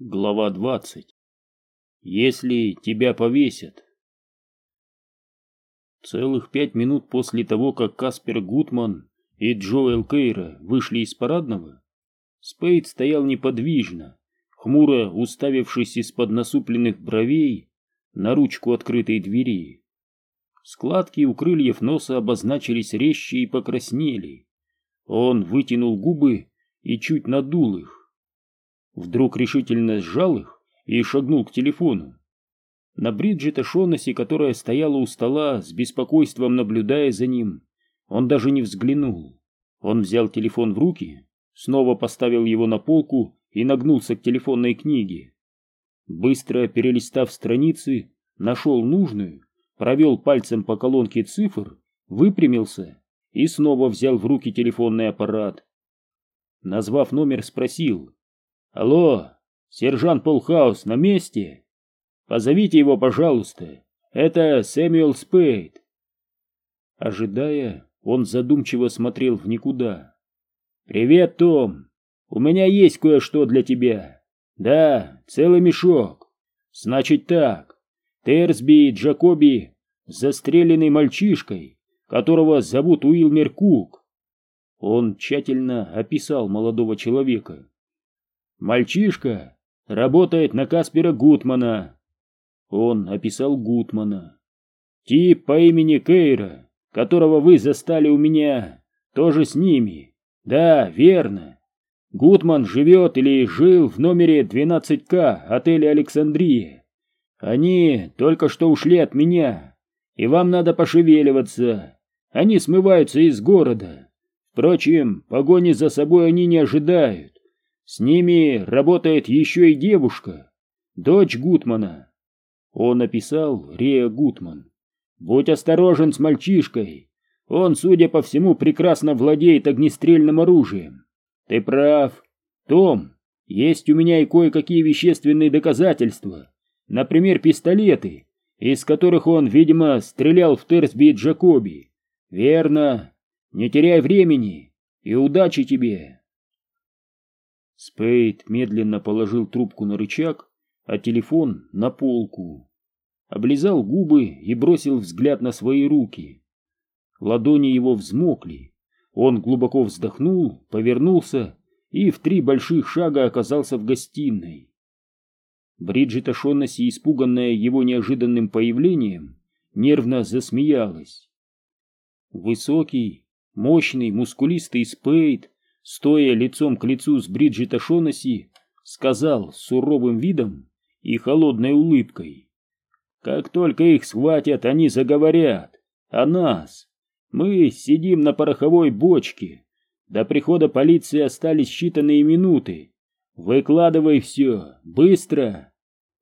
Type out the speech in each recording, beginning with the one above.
Глава 20. Если тебя повесят. Целых пять минут после того, как Каспер Гутман и Джоэл Кейра вышли из парадного, Спейд стоял неподвижно, хмуро уставившись из-под насупленных бровей на ручку открытой двери. Складки у крыльев носа обозначились резче и покраснели. Он вытянул губы и чуть надул их вдруг решительно сжал их и шагнул к телефону. На Бриджит Шонаси, которая стояла у стола, с беспокойством наблюдая за ним, он даже не взглянул. Он взял телефон в руки, снова поставил его на полку и нагнулся к телефонной книге. Быстро перелистав страницы, нашел нужную, провел пальцем по колонке цифр, выпрямился и снова взял в руки телефонный аппарат. Назвав номер, спросил, Алло, сержант Полхаус на месте? Позовите его, пожалуйста. Это Сэмюэл Спейд. Ожидая, он задумчиво смотрел в никуда. Привет, Том. У меня есть кое-что для тебя. Да, целый мешок. Значит так. Терсби Джакоби застреленный мальчишкой, которого зовут Уилмер Кук. Он тщательно описал молодого человека. Мальчишка работает на Каспера Гутмана. Он описал Гутмана. Тип по имени Кейра, которого вы застали у меня, тоже с ними. Да, верно. Гутман живет или жил в номере 12К отеля Александрия. Они только что ушли от меня, и вам надо пошевеливаться. Они смываются из города. Впрочем, погони за собой они не ожидают. С ними работает еще и девушка, дочь Гутмана. Он описал Рея Гутман. Будь осторожен с мальчишкой. Он, судя по всему, прекрасно владеет огнестрельным оружием. Ты прав. Том, есть у меня и кое-какие вещественные доказательства. Например, пистолеты, из которых он, видимо, стрелял в Терсби и Джакоби. Верно. Не теряй времени и удачи тебе. Спейд медленно положил трубку на рычаг, а телефон на полку. Облизал губы и бросил взгляд на свои руки. Ладони его взмокли. Он глубоко вздохнул, повернулся и в три больших шага оказался в гостиной. Бриджит Ашоннесси, испуганная его неожиданным появлением, нервно засмеялась. Высокий, мощный, мускулистый Спейд стоя лицом к лицу с Бриджит Ашонаси, сказал с суровым видом и холодной улыбкой. «Как только их схватят, они заговорят. О нас. Мы сидим на пороховой бочке. До прихода полиции остались считанные минуты. Выкладывай все, быстро.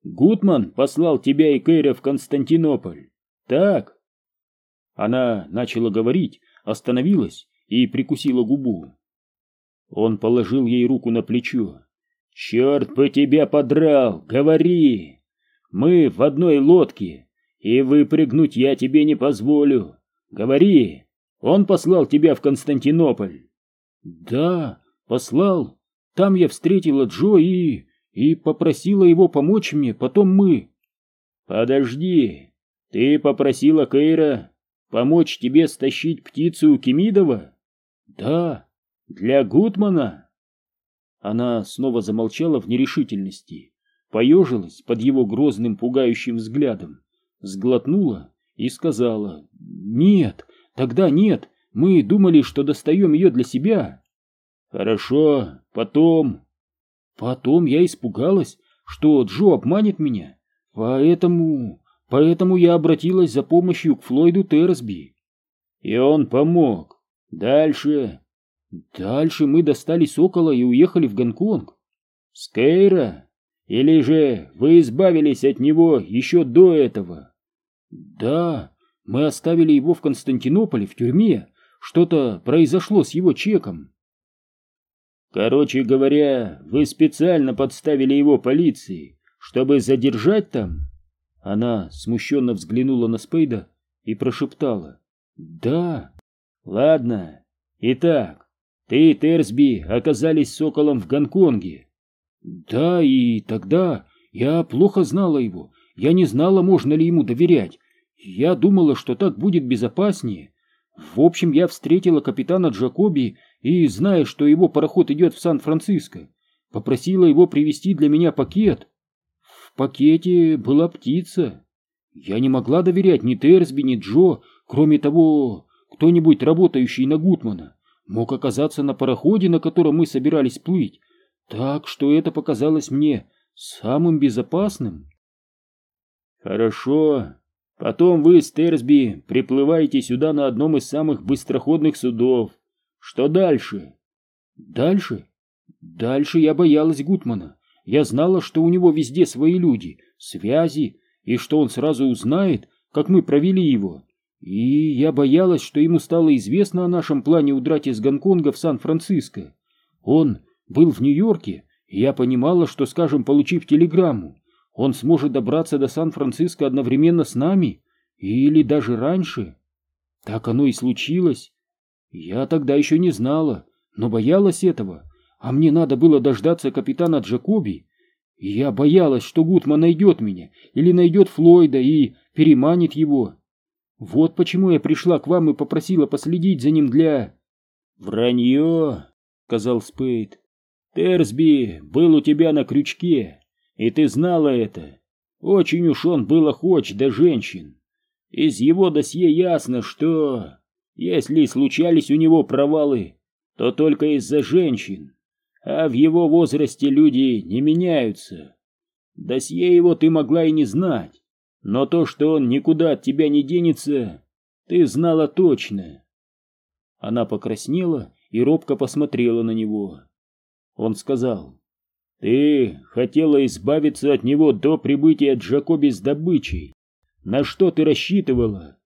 Гутман послал тебя и Кэра в Константинополь. Так?» Она начала говорить, остановилась и прикусила губу. Он положил ей руку на плечо. «Черт бы тебя подрал! Говори! Мы в одной лодке, и выпрыгнуть я тебе не позволю. Говори! Он послал тебя в Константинополь!» «Да, послал. Там я встретила Джо и... и попросила его помочь мне, потом мы...» «Подожди, ты попросила Кейра помочь тебе стащить птицу у Кемидова?» «Да». Для Гутмана? Она снова замолчала в нерешительности, поежилась под его грозным пугающим взглядом, сглотнула и сказала «Нет, тогда нет, мы думали, что достаем ее для себя». «Хорошо, потом...» «Потом я испугалась, что Джо обманет меня, поэтому... поэтому я обратилась за помощью к Флойду Терсби». «И он помог. Дальше...» Дальше мы достали Сокола и уехали в Гонконг. С Кейра? Или же вы избавились от него еще до этого? Да, мы оставили его в Константинополе, в тюрьме. Что-то произошло с его чеком. Короче говоря, вы специально подставили его полиции, чтобы задержать там? Она смущенно взглянула на Спейда и прошептала. Да. Ладно. Итак, ты и Терсби оказались соколом в Гонконге. Да, и тогда я плохо знала его. Я не знала, можно ли ему доверять. Я думала, что так будет безопаснее. В общем, я встретила капитана Джакоби и, зная, что его пароход идет в Сан-Франциско, попросила его привезти для меня пакет. В пакете была птица. Я не могла доверять ни Терсби, ни Джо, кроме того, кто-нибудь, работающий на Гутмана, мог оказаться на пароходе, на котором мы собирались плыть, так что это показалось мне самым безопасным. Хорошо. Потом вы с Терсби приплываете сюда на одном из самых быстроходных судов. Что дальше? Дальше? Дальше я боялась Гутмана. Я знала, что у него везде свои люди, связи, и что он сразу узнает, как мы провели его. И я боялась, что ему стало известно о нашем плане удрать из Гонконга в Сан-Франциско. Он был в Нью-Йорке, и я понимала, что, скажем, получив телеграмму, он сможет добраться до Сан-Франциско одновременно с нами, или даже раньше. Так оно и случилось. Я тогда еще не знала, но боялась этого, а мне надо было дождаться капитана Джакоби, я боялась, что Гутман найдет меня или найдет Флойда и переманит его. Вот почему я пришла к вам и попросила последить за ним для... Вранье, сказал Спейд. Терсби был у тебя на крючке, и ты знала это. Очень уж он был охоч до женщин. Из его досье ясно, что... Если случались у него провалы, то только из-за женщин, а в его возрасте люди не меняются. Досье его ты могла и не знать, но то, что он никуда от тебя не денется, ты знала точно. Она покраснела и робко посмотрела на него. Он сказал, «Ты хотела избавиться от него до прибытия Джакоби с добычей. На что ты рассчитывала?»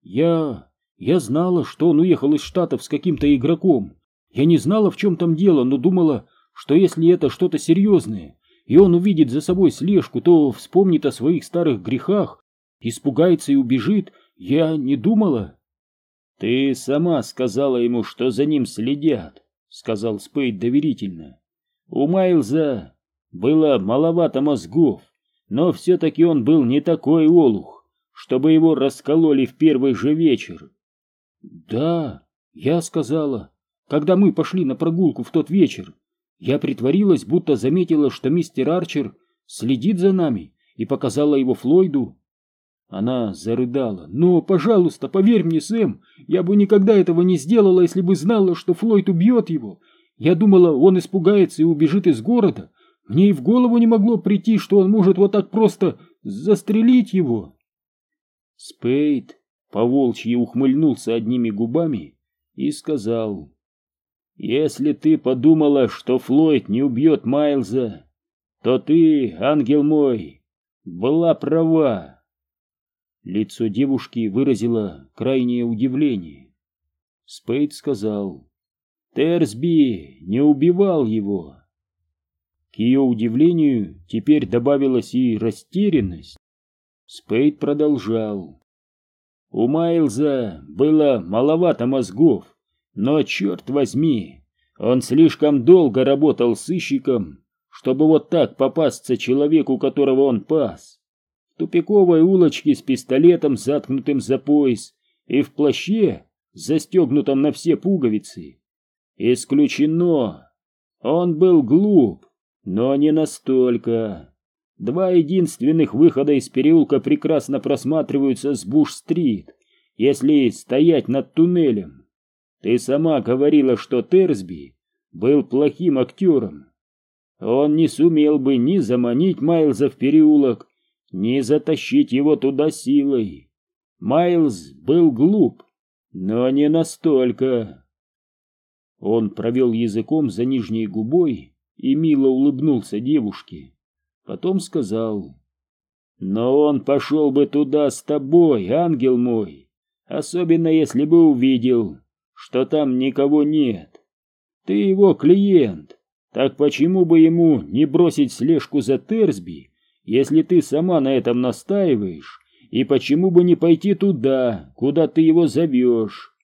«Я... я знала, что он уехал из Штатов с каким-то игроком. Я не знала, в чем там дело, но думала, что если это что-то серьезное, и он увидит за собой слежку, то вспомнит о своих старых грехах, испугается и убежит. Я не думала. Ты сама сказала ему, что за ним следят, сказал Спейд доверительно. У Майлза было маловато мозгов, но все-таки он был не такой олух, чтобы его раскололи в первый же вечер. Да, я сказала, когда мы пошли на прогулку в тот вечер. Я притворилась, будто заметила, что мистер Арчер следит за нами, и показала его Флойду. Она зарыдала. «Но, пожалуйста, поверь мне, Сэм, я бы никогда этого не сделала, если бы знала, что Флойд убьет его. Я думала, он испугается и убежит из города. Мне и в голову не могло прийти, что он может вот так просто застрелить его». Спейд поволчьи ухмыльнулся одними губами и сказал... Если ты подумала, что Флойд не убьет Майлза, то ты, ангел мой, была права. Лицо девушки выразило крайнее удивление. Спейд сказал, Терсби не убивал его. К ее удивлению теперь добавилась и растерянность. Спейд продолжал. У Майлза было маловато мозгов, но, черт возьми, он слишком долго работал сыщиком, чтобы вот так попасться человеку, которого он пас. В тупиковой улочке с пистолетом, заткнутым за пояс, и в плаще, застегнутом на все пуговицы. Исключено. Он был глуп, но не настолько. Два единственных выхода из переулка прекрасно просматриваются с Буш-стрит, если стоять над туннелем. Ты сама говорила, что Терсби был плохим актером. Он не сумел бы ни заманить Майлза в переулок, ни затащить его туда силой. Майлз был глуп, но не настолько. Он провел языком за нижней губой и мило улыбнулся девушке. Потом сказал, «Но он пошел бы туда с тобой, ангел мой, особенно если бы увидел, что там никого нет. Ты его клиент, так почему бы ему не бросить слежку за Терсби, если ты сама на этом настаиваешь, и почему бы не пойти туда, куда ты его зовешь?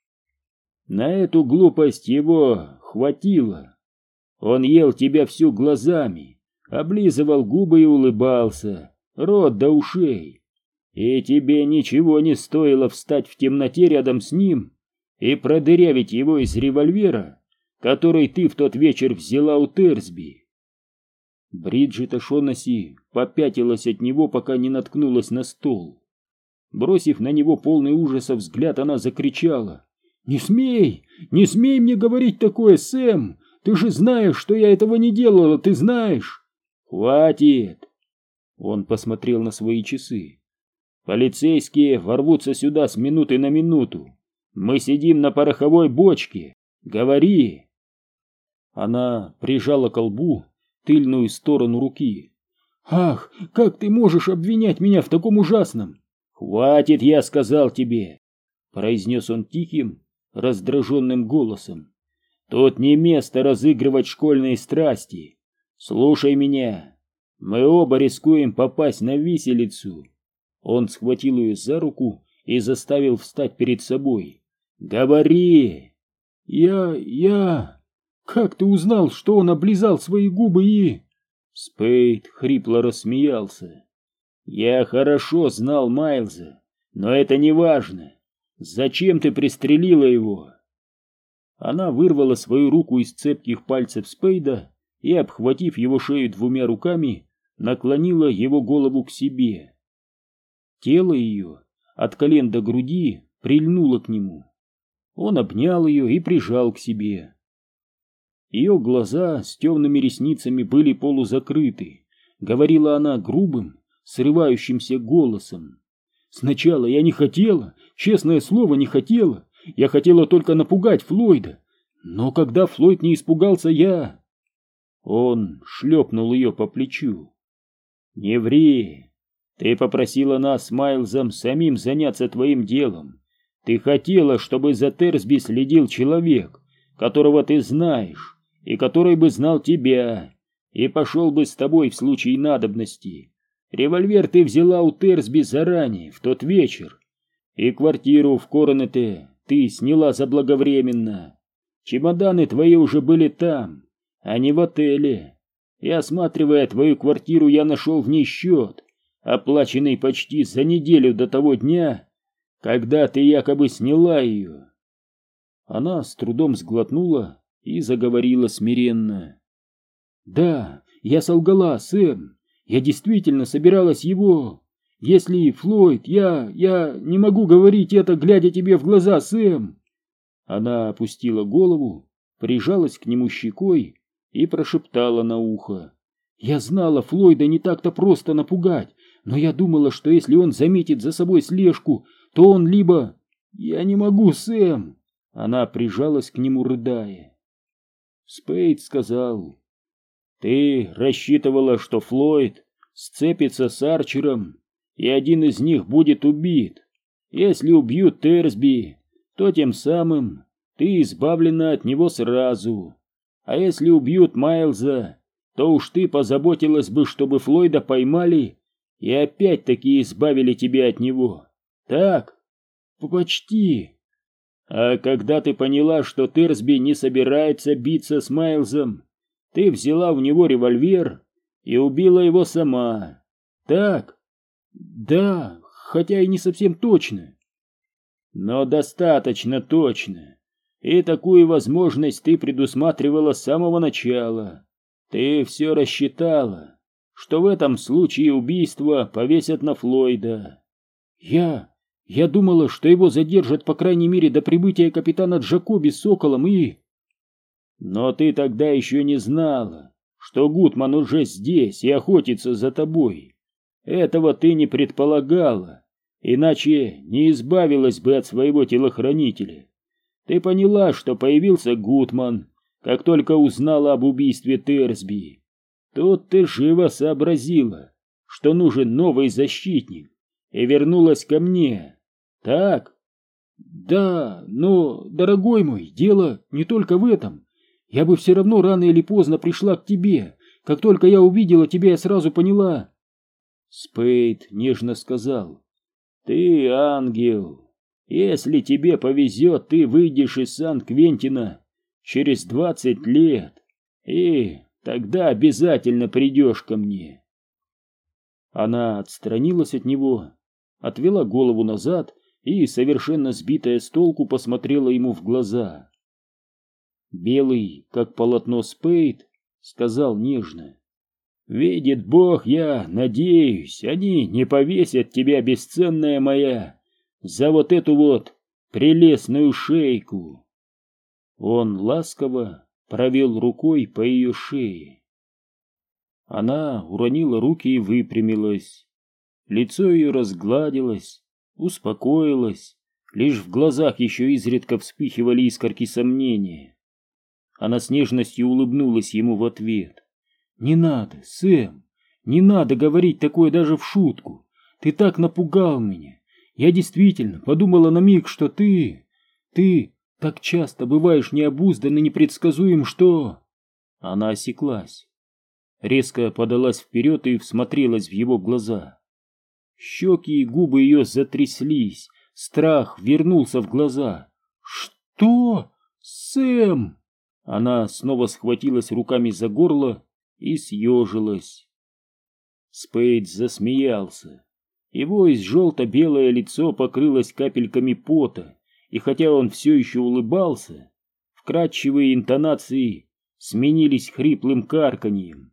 На эту глупость его хватило. Он ел тебя всю глазами, облизывал губы и улыбался, рот до ушей. И тебе ничего не стоило встать в темноте рядом с ним и продырявить его из револьвера, который ты в тот вечер взяла у Терсби. Бриджит Ашонаси попятилась от него, пока не наткнулась на стол. Бросив на него полный ужаса взгляд, она закричала. «Не смей! Не смей мне говорить такое, Сэм! Ты же знаешь, что я этого не делала, ты знаешь!» «Хватит!» Он посмотрел на свои часы. «Полицейские ворвутся сюда с минуты на минуту. Мы сидим на пороховой бочке. Говори!» Она прижала к лбу тыльную сторону руки. «Ах, как ты можешь обвинять меня в таком ужасном?» «Хватит, я сказал тебе!» произнес он тихим, раздраженным голосом. «Тут не место разыгрывать школьные страсти. Слушай меня. Мы оба рискуем попасть на виселицу». Он схватил ее за руку и заставил встать перед собой. «Говори!» «Я... я...» «Как ты узнал, что он облизал свои губы и...» Спейд хрипло рассмеялся. «Я хорошо знал Майлза, но это не важно. Зачем ты пристрелила его?» Она вырвала свою руку из цепких пальцев Спейда и, обхватив его шею двумя руками, наклонила его голову к себе. Тело ее от колен до груди прильнуло к нему. Он обнял ее и прижал к себе. Ее глаза с темными ресницами были полузакрыты. Говорила она грубым, срывающимся голосом. «Сначала я не хотела, честное слово, не хотела. Я хотела только напугать Флойда. Но когда Флойд не испугался, я...» Он шлепнул ее по плечу. «Не ври. Ты попросила нас с Майлзом самим заняться твоим делом. Ты хотела, чтобы за Терсби следил человек, которого ты знаешь, и который бы знал тебя, и пошел бы с тобой в случае надобности. Револьвер ты взяла у Терсби заранее, в тот вечер, и квартиру в Коронете ты сняла заблаговременно. Чемоданы твои уже были там, а не в отеле. И осматривая твою квартиру, я нашел в ней счет, оплаченный почти за неделю до того дня, когда ты якобы сняла ее. Она с трудом сглотнула и заговорила смиренно. «Да, я солгала, Сэм. Я действительно собиралась его. Если Флойд, я... я не могу говорить это, глядя тебе в глаза, Сэм!» Она опустила голову, прижалась к нему щекой и прошептала на ухо. «Я знала, Флойда не так-то просто напугать, но я думала, что если он заметит за собой слежку, то он либо... Я не могу, Сэм!» Она прижалась к нему, рыдая. Спейд сказал, «Ты рассчитывала, что Флойд сцепится с Арчером, и один из них будет убит. Если убьют Терсби, то тем самым ты избавлена от него сразу. А если убьют Майлза, то уж ты позаботилась бы, чтобы Флойда поймали и опять-таки избавили тебя от него. Так? Почти. А когда ты поняла, что Терсби не собирается биться с Майлзом, ты взяла у него револьвер и убила его сама. Так? Да, хотя и не совсем точно. Но достаточно точно. И такую возможность ты предусматривала с самого начала. Ты все рассчитала, что в этом случае убийство повесят на Флойда. Я... Я думала, что его задержат по крайней мере до прибытия капитана Джакоби с Соколом и... Но ты тогда еще не знала, что Гутман уже здесь и охотится за тобой. Этого ты не предполагала, иначе не избавилась бы от своего телохранителя. Ты поняла, что появился Гутман, как только узнала об убийстве Терсби. Тут ты живо сообразила, что нужен новый защитник, и вернулась ко мне. Так? Да, но, дорогой мой, дело не только в этом. Я бы все равно рано или поздно пришла к тебе. Как только я увидела тебя, я сразу поняла. Спейд нежно сказал. Ты ангел. Если тебе повезет, ты выйдешь из Сан-Квентина через двадцать лет. И тогда обязательно придешь ко мне. Она отстранилась от него, отвела голову назад и, совершенно сбитая с толку, посмотрела ему в глаза. Белый, как полотно Спейд, сказал нежно. «Видит Бог, я надеюсь, они не повесят тебя, бесценная моя, за вот эту вот прелестную шейку». Он ласково провел рукой по ее шее. Она уронила руки и выпрямилась. Лицо ее разгладилось, успокоилось, лишь в глазах еще изредка вспыхивали искорки сомнения. Она с нежностью улыбнулась ему в ответ. «Не надо, Сэм, не надо говорить такое даже в шутку. Ты так напугал меня. Я действительно подумала на миг, что ты... Ты так часто бываешь необуздан и непредсказуем, что...» Она осеклась. Резко подалась вперед и всмотрелась в его глаза. Щеки и губы ее затряслись, страх вернулся в глаза. «Что? Сэм!» Она снова схватилась руками за горло и съежилась. Спейд засмеялся. Его из желто-белое лицо покрылось капельками пота, и хотя он все еще улыбался, вкрадчивые интонации сменились хриплым карканьем.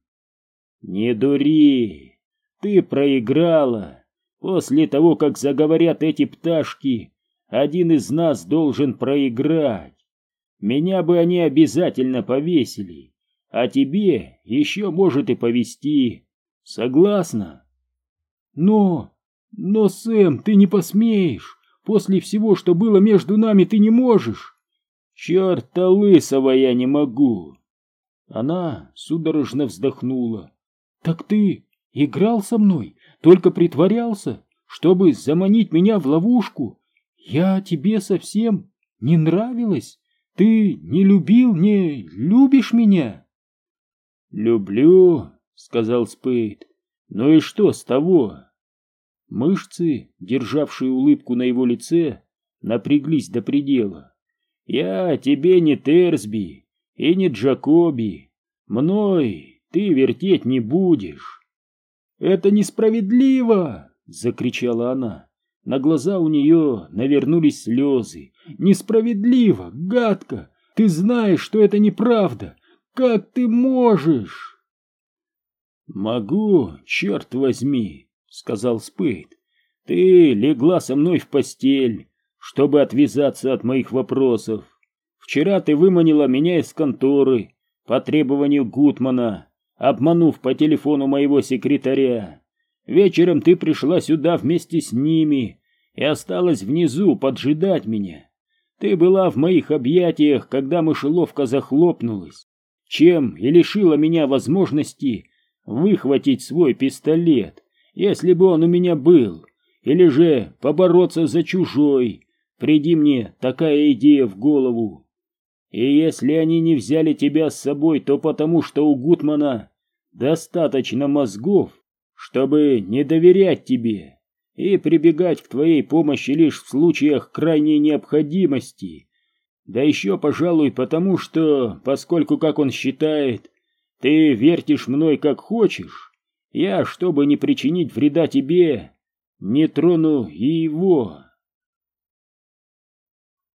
«Не дури! Ты проиграла! После того, как заговорят эти пташки, один из нас должен проиграть!» Меня бы они обязательно повесили, а тебе еще может и повести. Согласна? Но, но, Сэм, ты не посмеешь. После всего, что было между нами, ты не можешь. Черта лысого я не могу. Она судорожно вздохнула. Так ты играл со мной, только притворялся, чтобы заманить меня в ловушку. Я тебе совсем не нравилась. Ты не любил, не любишь меня? Люблю, сказал Спейд. Ну и что с того? Мышцы, державшие улыбку на его лице, напряглись до предела. Я тебе не Терсби и не Джакоби. Мной ты вертеть не будешь. Это несправедливо, закричала она. На глаза у нее навернулись слезы. «Несправедливо! Гадко! Ты знаешь, что это неправда! Как ты можешь?» «Могу, черт возьми!» — сказал Спейд. «Ты легла со мной в постель, чтобы отвязаться от моих вопросов. Вчера ты выманила меня из конторы по требованию Гутмана, обманув по телефону моего секретаря. Вечером ты пришла сюда вместе с ними и осталась внизу поджидать меня. Ты была в моих объятиях, когда мышеловка захлопнулась, чем и лишила меня возможности выхватить свой пистолет, если бы он у меня был, или же побороться за чужой, приди мне такая идея в голову. И если они не взяли тебя с собой, то потому что у Гутмана достаточно мозгов, чтобы не доверять тебе и прибегать к твоей помощи лишь в случаях крайней необходимости. Да еще, пожалуй, потому что, поскольку, как он считает, ты вертишь мной как хочешь, я, чтобы не причинить вреда тебе, не трону и его».